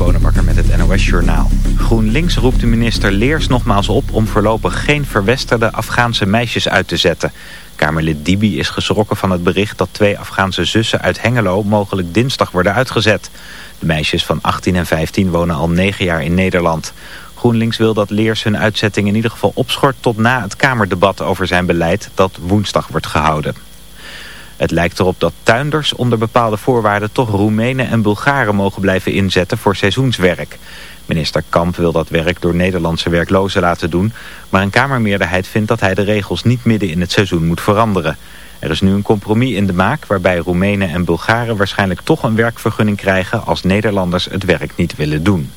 Bonenbakker met het NOS Journaal. GroenLinks roept de minister Leers nogmaals op om voorlopig geen verwesterde Afghaanse meisjes uit te zetten. Kamerlid Dibi is geschrokken van het bericht dat twee Afghaanse zussen uit Hengelo mogelijk dinsdag worden uitgezet. De meisjes van 18 en 15 wonen al negen jaar in Nederland. GroenLinks wil dat Leers hun uitzetting in ieder geval opschort tot na het Kamerdebat over zijn beleid dat woensdag wordt gehouden. Het lijkt erop dat tuinders onder bepaalde voorwaarden toch Roemenen en Bulgaren mogen blijven inzetten voor seizoenswerk. Minister Kamp wil dat werk door Nederlandse werklozen laten doen, maar een Kamermeerderheid vindt dat hij de regels niet midden in het seizoen moet veranderen. Er is nu een compromis in de maak waarbij Roemenen en Bulgaren waarschijnlijk toch een werkvergunning krijgen als Nederlanders het werk niet willen doen.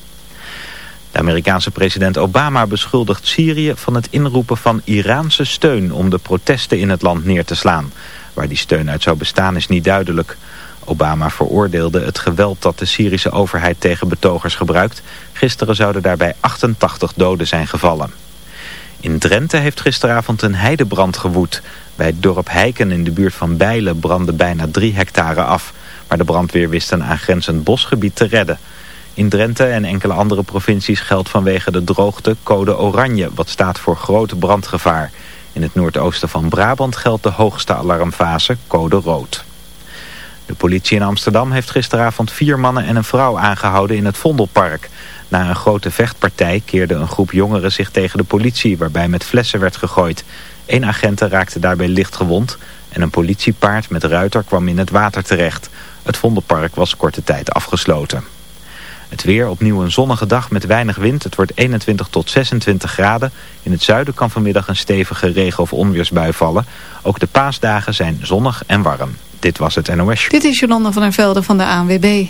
De Amerikaanse president Obama beschuldigt Syrië van het inroepen van Iraanse steun om de protesten in het land neer te slaan. Waar die steun uit zou bestaan is niet duidelijk. Obama veroordeelde het geweld dat de Syrische overheid tegen betogers gebruikt. Gisteren zouden daarbij 88 doden zijn gevallen. In Drenthe heeft gisteravond een heidebrand gewoed. Bij het dorp Heiken in de buurt van Bijlen brandde bijna 3 hectare af. Maar de brandweer wist een aangrenzend bosgebied te redden. In Drenthe en enkele andere provincies geldt vanwege de droogte code oranje, wat staat voor groot brandgevaar. In het noordoosten van Brabant geldt de hoogste alarmfase, code rood. De politie in Amsterdam heeft gisteravond vier mannen en een vrouw aangehouden in het Vondelpark. Na een grote vechtpartij keerde een groep jongeren zich tegen de politie, waarbij met flessen werd gegooid. Eén agent raakte daarbij licht gewond en een politiepaard met ruiter kwam in het water terecht. Het Vondelpark was korte tijd afgesloten. Het weer opnieuw een zonnige dag met weinig wind. Het wordt 21 tot 26 graden. In het zuiden kan vanmiddag een stevige regen- of onweersbui vallen. Ook de paasdagen zijn zonnig en warm. Dit was het NOS. Dit is Jolanda van der Velde van de ANWB.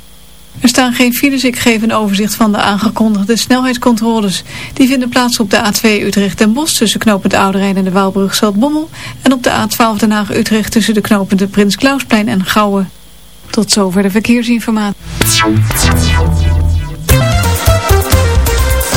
Er staan geen files. Ik geef een overzicht van de aangekondigde snelheidscontroles. Die vinden plaats op de A2 Utrecht-Den Bosch tussen knooppunt Ouderijn en de Waalbrug Bommel. En op de A12 Den Haag-Utrecht tussen de knooppunten Prins Klausplein en Gouwen. Tot zover de verkeersinformatie.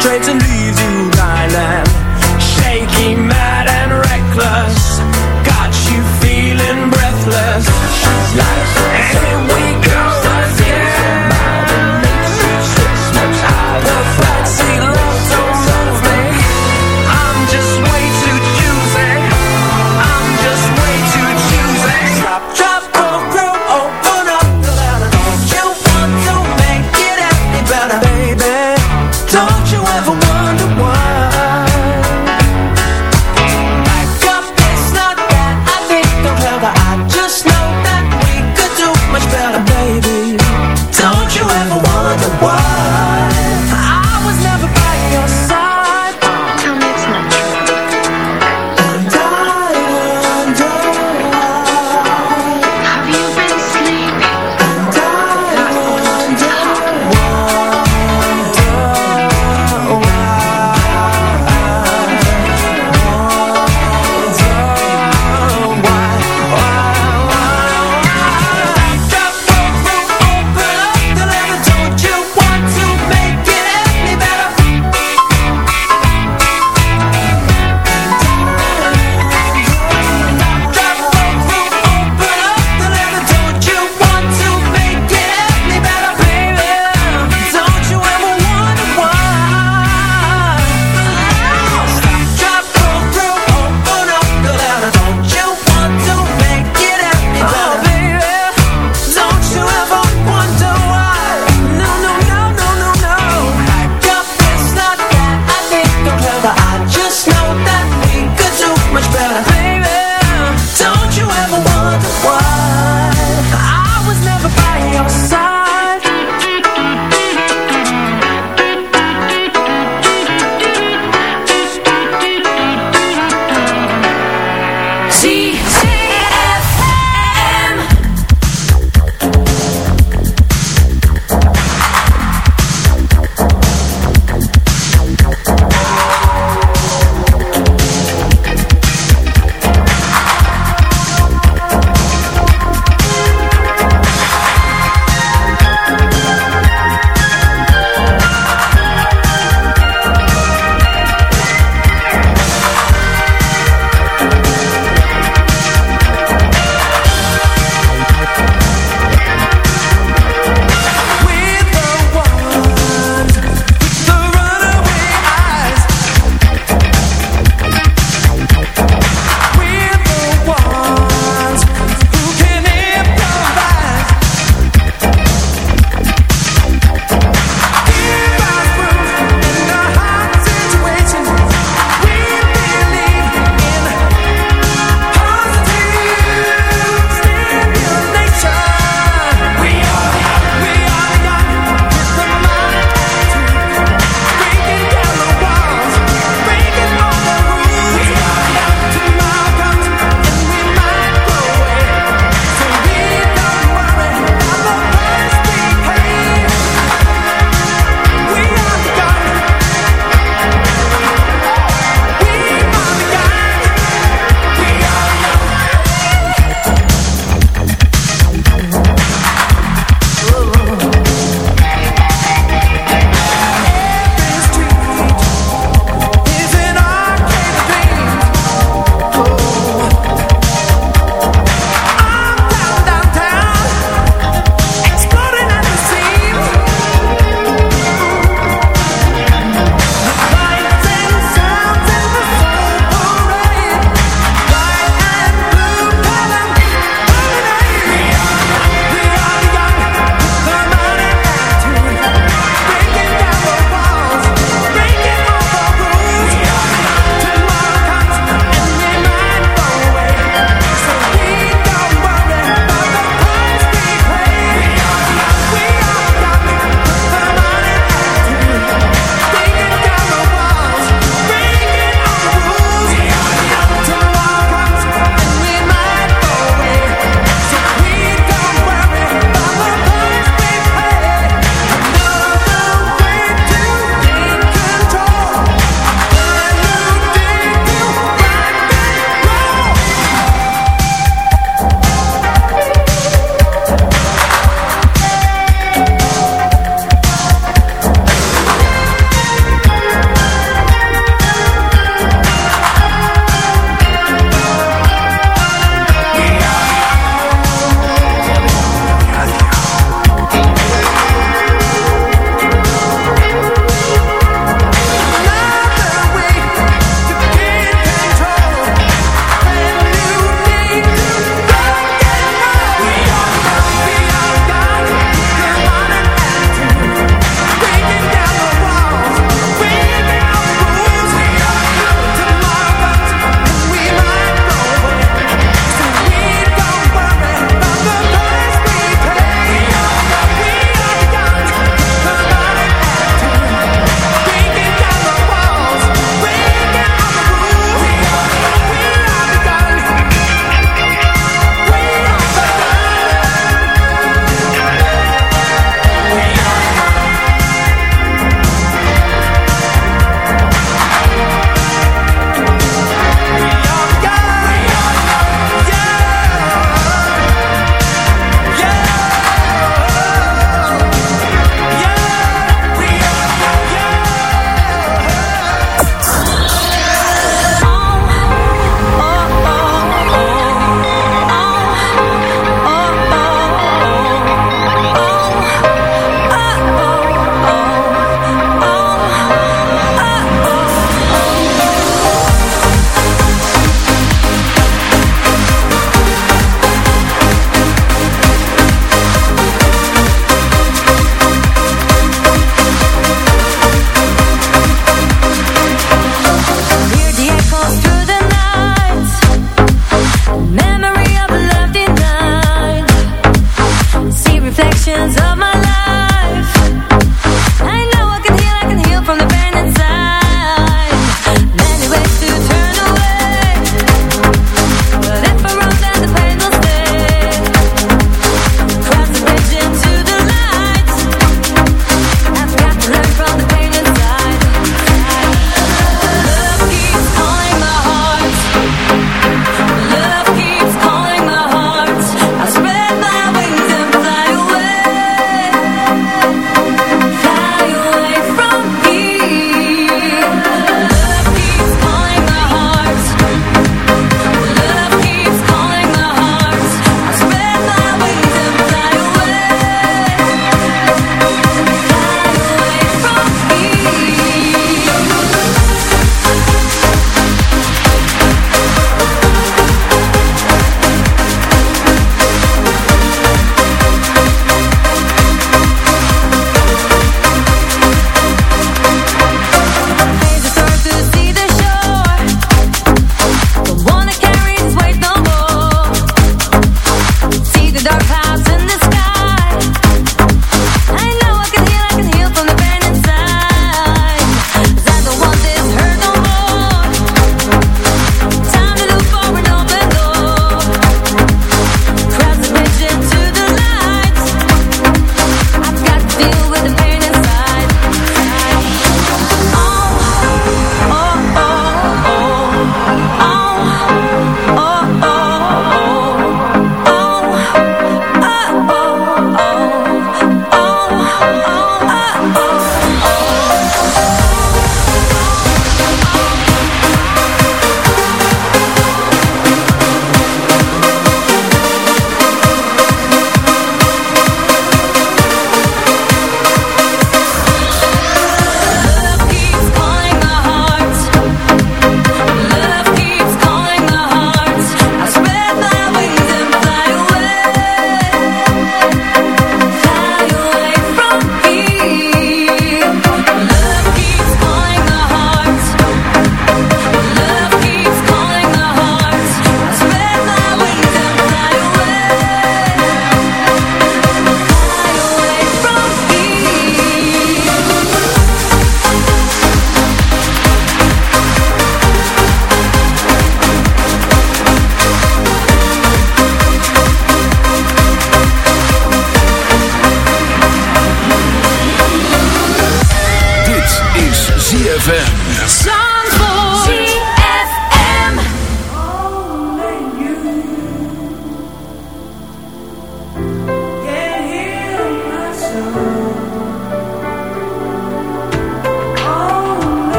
traits and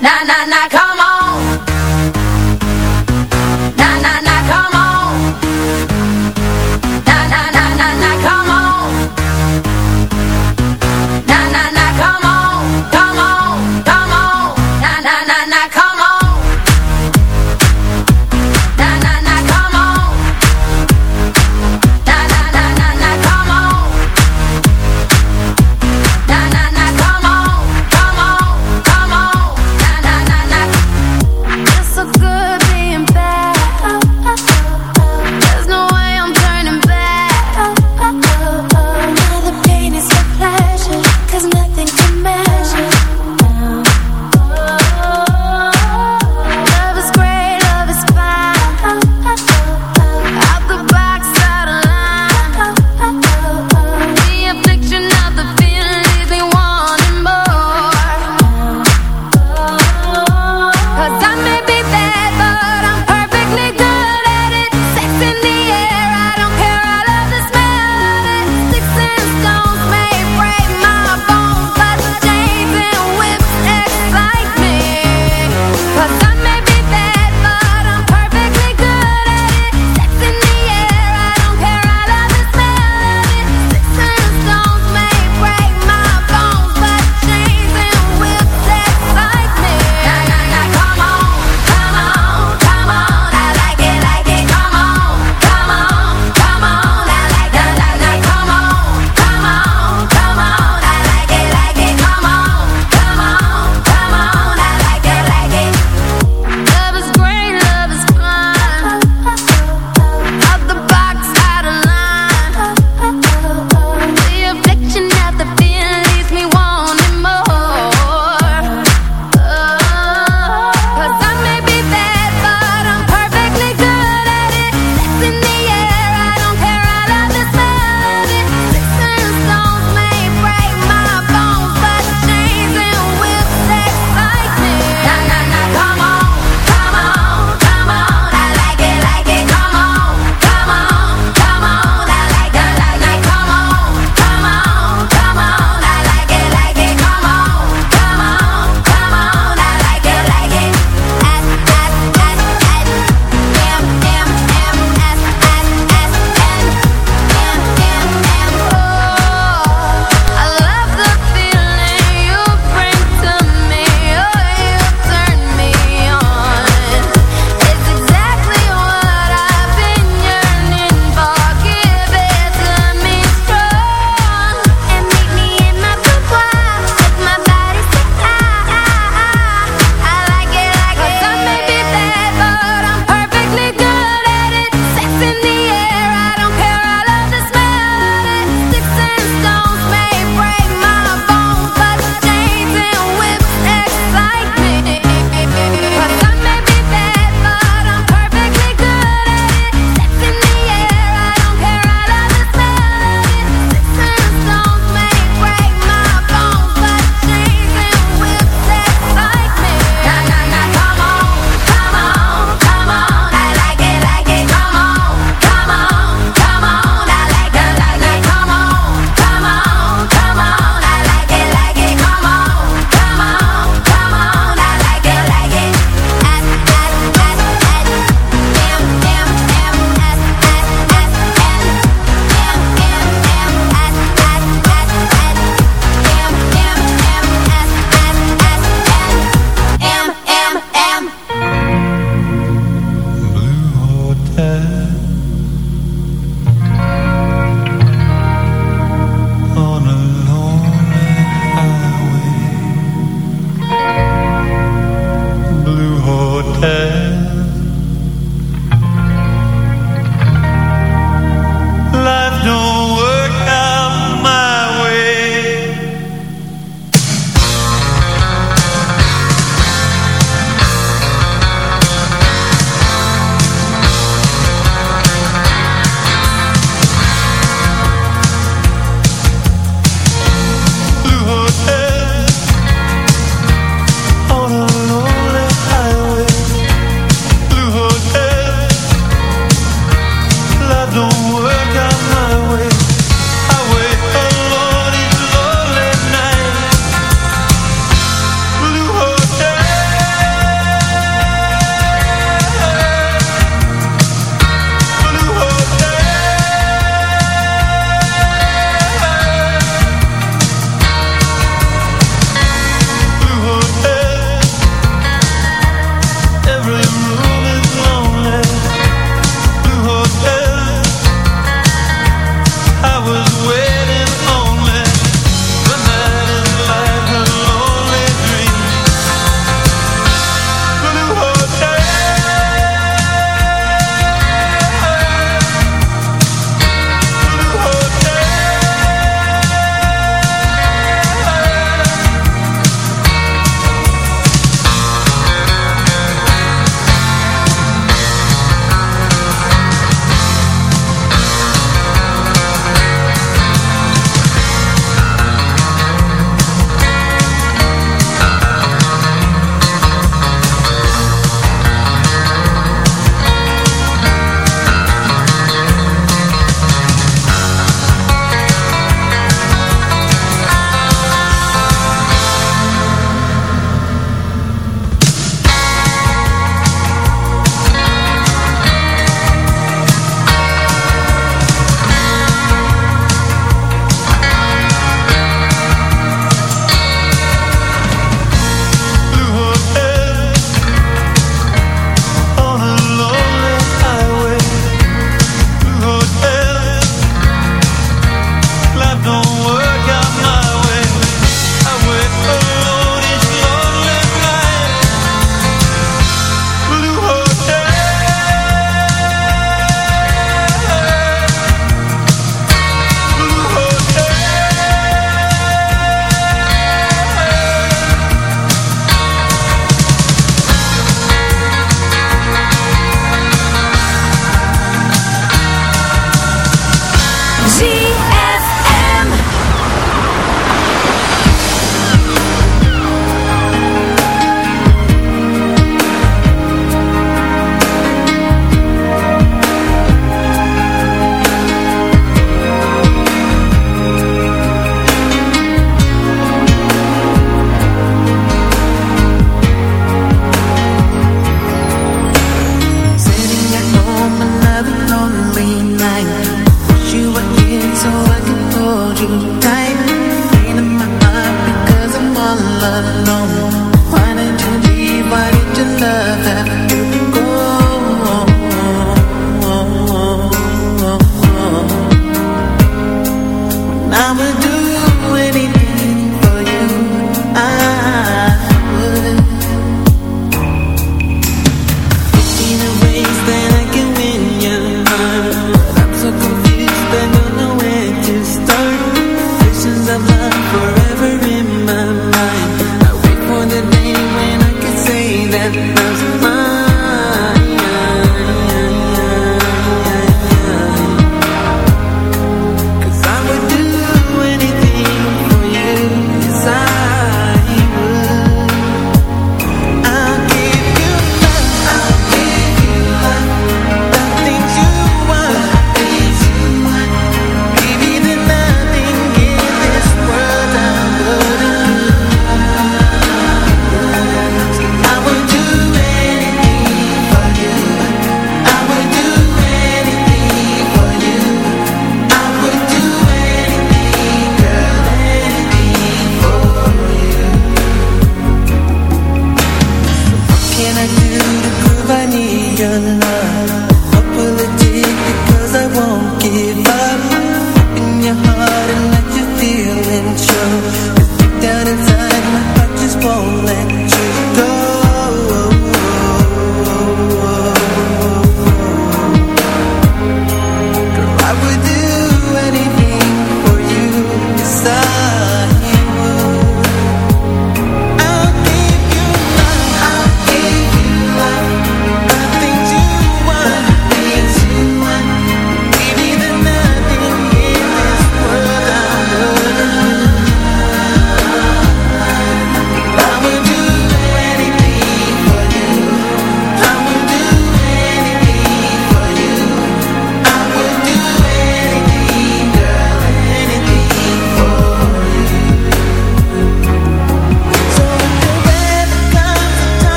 Na na na, come on.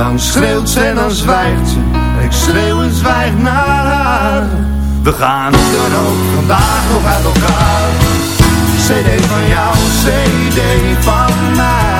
Dan schreeuwt ze en dan zwijgt ze. Ik schreeuw en zwijg naar haar. We gaan hoe dan ook vandaag nog uit elkaar. CD van jou, CD van mij.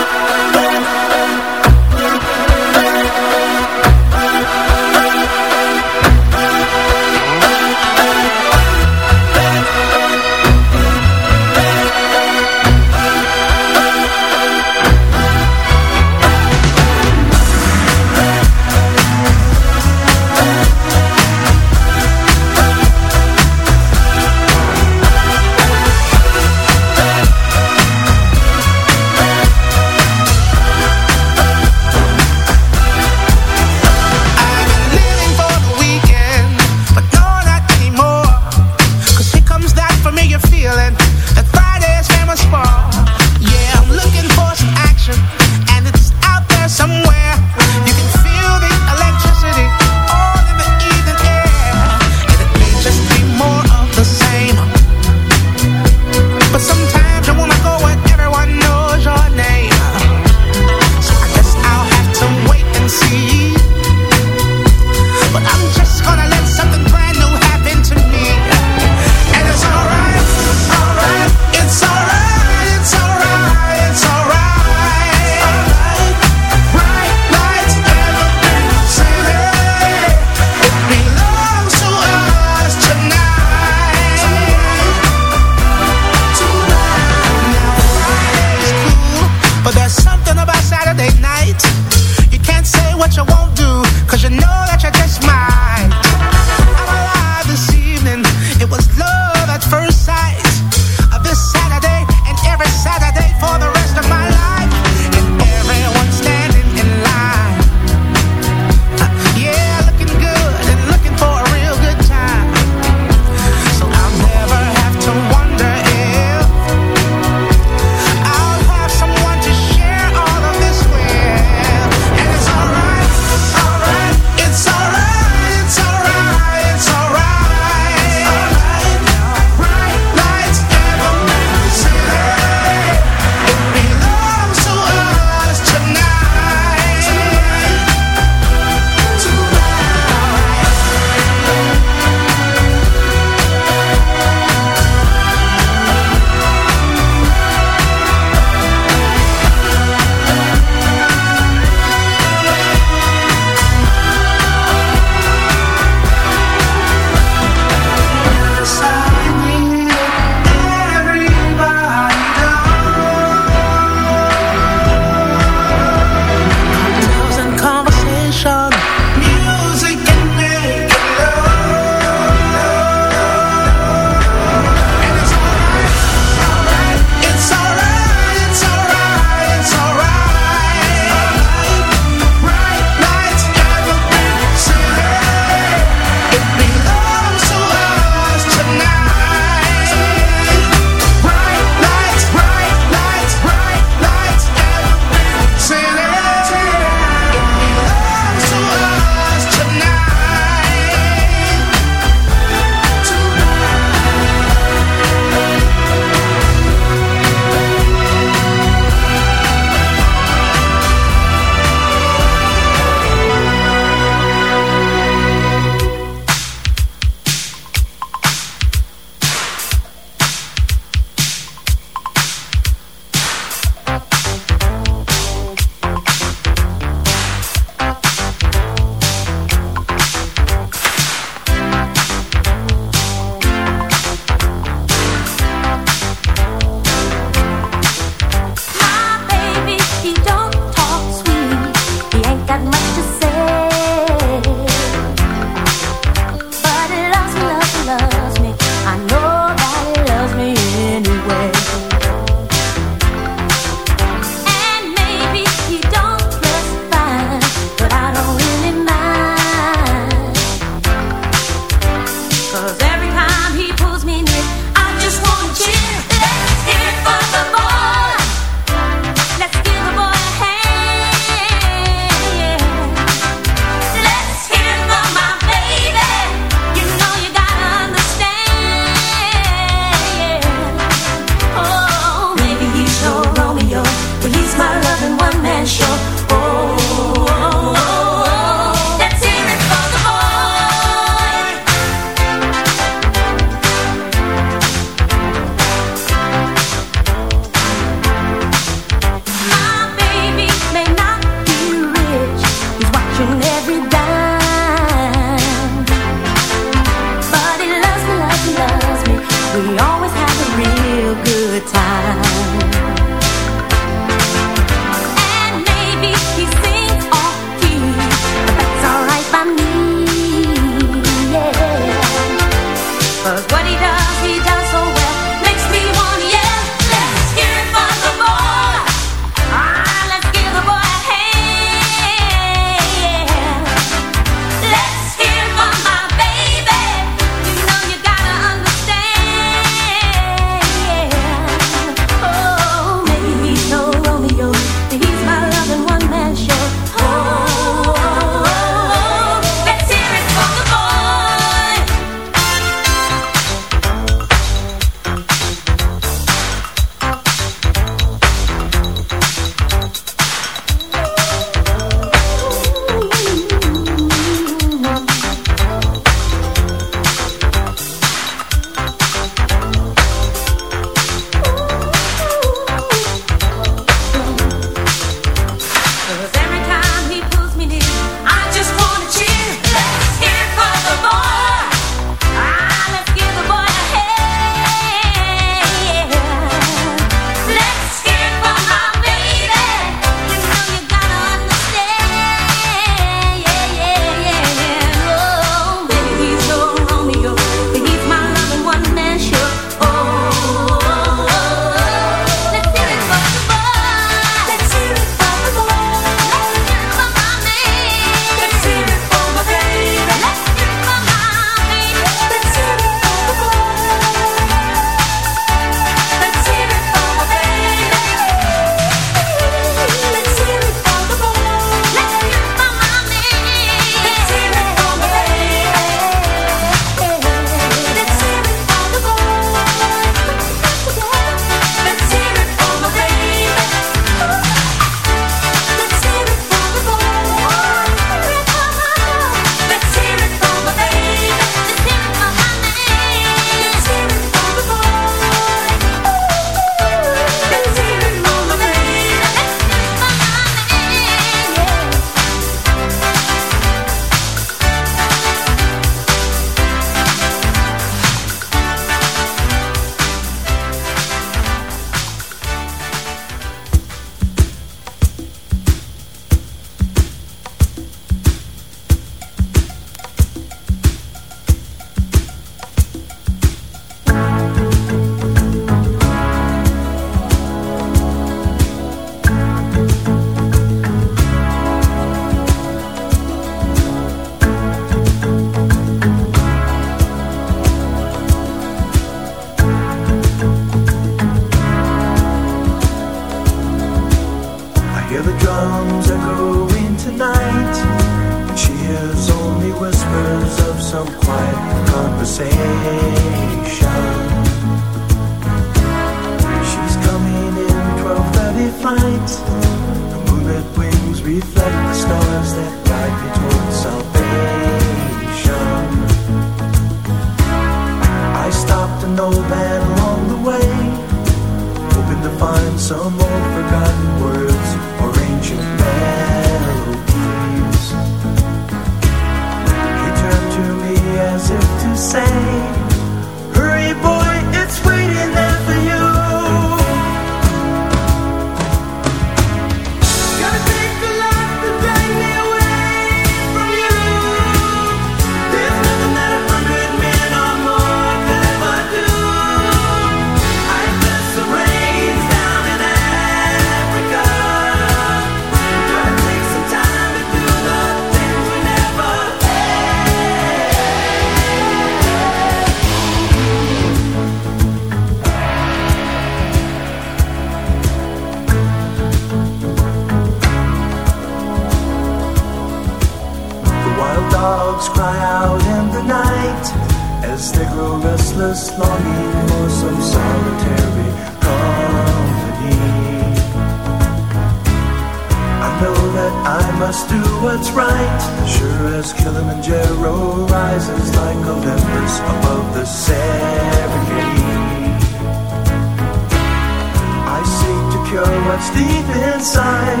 deep inside,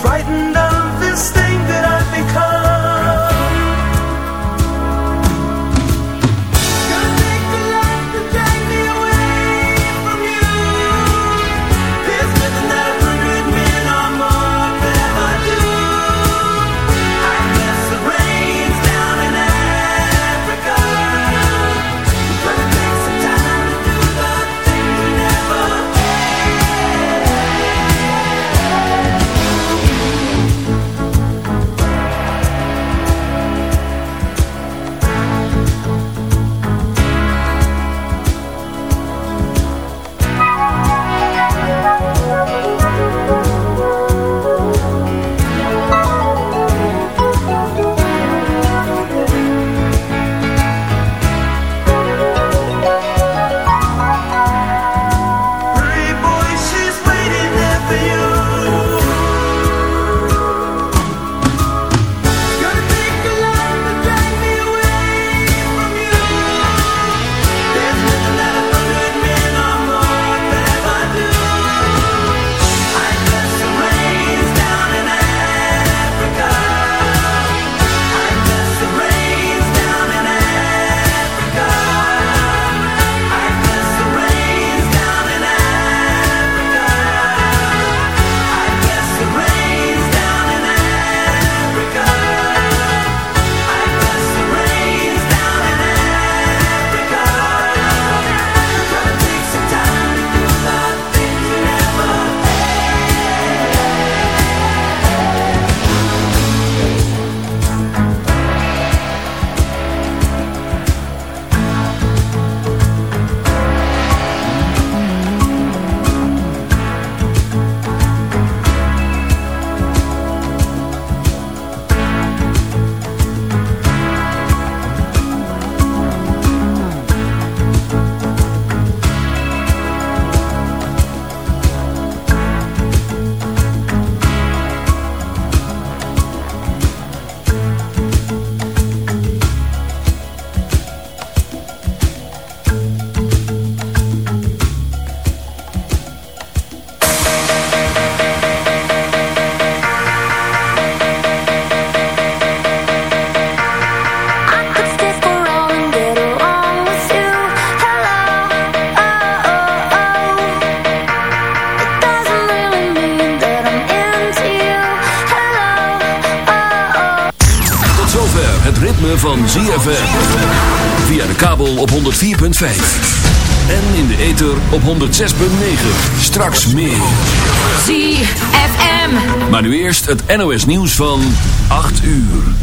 frightened het NOS nieuws van 8 uur.